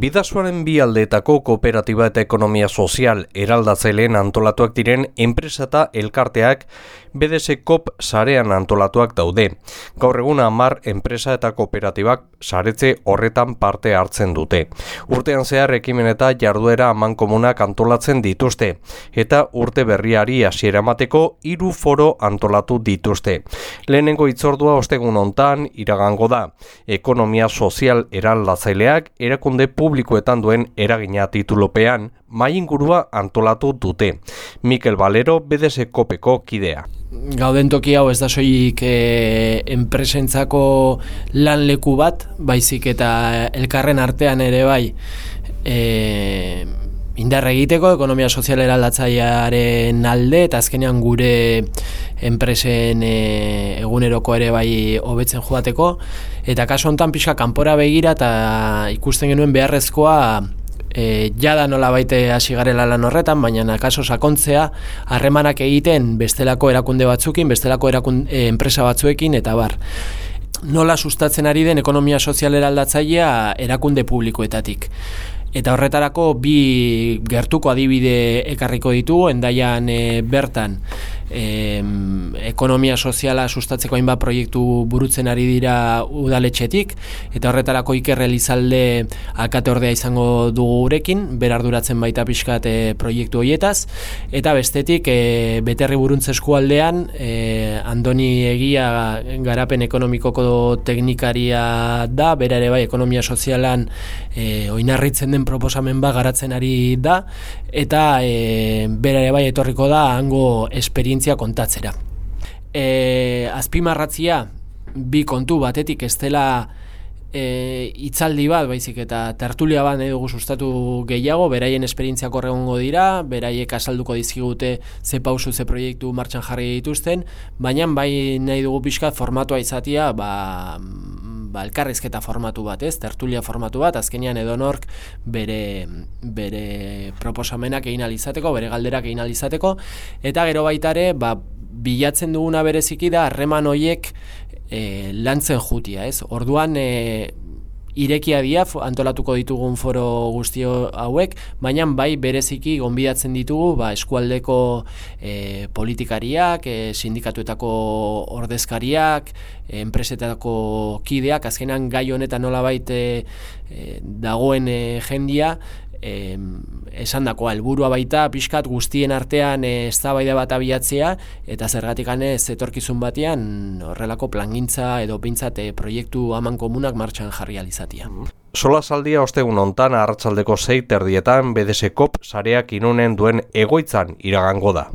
Bidasuaren bi aldeetako kooperatiba eta ekonomia sozial eraldatzaileen antolatuak diren enpresa eta elkarteak BDS Kop sarean antolatuak daude. Gaur egun hamar enpresa eta kooperatibak saretze horretan parte hartzen dute. Urtean zehar ekimen eta jarduera aman komunak antolatzen dituzte eta urte berriari hasiera emateko hiru foro antolatu dituzte. Lehenengo itzordua ostegun hontan iragango da. Ekonomia sozial eraldatzaileak erakunde publikoetan duen eragina titulopean, mai ingurua antolatu dute. Mikel Valero, BDS Kopeko kidea. Gauden toki hau ez da soilik e, enpresentzako lan leku bat, baizik eta elkarren artean ere bai, e, indar egiteko ekonomia sozial eraldatzailearen alde eta azkenean gure enpresen e, eguneroko ere bai hobetzen joateko eta kasu hontan pixka kanpora begira eta ikusten genuen beharrezkoa e, jada nola baite hasi garela lan horretan, baina akaso sakontzea harremanak egiten bestelako erakunde batzukin, bestelako erakunde, e, enpresa batzuekin eta bar nola sustatzen ari den ekonomia sozial eraldatzailea erakunde publikoetatik. Eta horretarako bi gertuko adibide ekarriko ditu, endaian e, bertan e, ekonomia soziala sustatzeko hainbat proiektu burutzen ari dira udaletxetik, eta horretarako ikerre lizalde akate ordea izango dugu gurekin, berarduratzen baita pixkat e, proiektu horietaz, eta bestetik e, beterri buruntze eskualdean, e, Andoni Egia garapen ekonomikoko teknikaria da, bera ere bai ekonomia sozialan e, oinarritzen den proposamen bat garatzen ari da. Eta e, bera bai etorriko da hango esperientzia kontatzera. E, azpimarratzia bi kontu batetik ez dela e, itzaldi bat, baizik eta tertulia bat nahi dugu sustatu gehiago, beraien esperientziak horregongo dira, beraiek asalduko dizkigute ze pausu, ze proiektu martxan jarri dituzten, baina bai nahi dugu pixka formatua izatia, ba, ba, elkarrizketa formatu bat, ez, tertulia formatu bat, azkenean edonork bere, bere proposamenak egin alizateko, bere galderak egin alizateko, eta gero baitare, ba, bilatzen duguna bereziki da harreman hoiek e, lantzen jutia, ez? Orduan e, irekia dia antolatuko ditugun foro guztio hauek, baina bai bereziki gonbidatzen ditugu ba, eskualdeko e, politikariak, e, sindikatuetako ordezkariak, e, enpresetako kideak, azkenan gai honetan nola baite e, dagoen e, jendia, e, esan dako helburua baita pixkat guztien artean eh, eztabaida bat abiatzea eta zergatik ez etorkizun batean horrelako plangintza edo pintzat e, proiektu haman komunak martxan jarri alizatia. Sola saldia ostegun ontan arratsaldeko 6 terdietan BDS Kop sareak inunen duen egoitzan iragango da.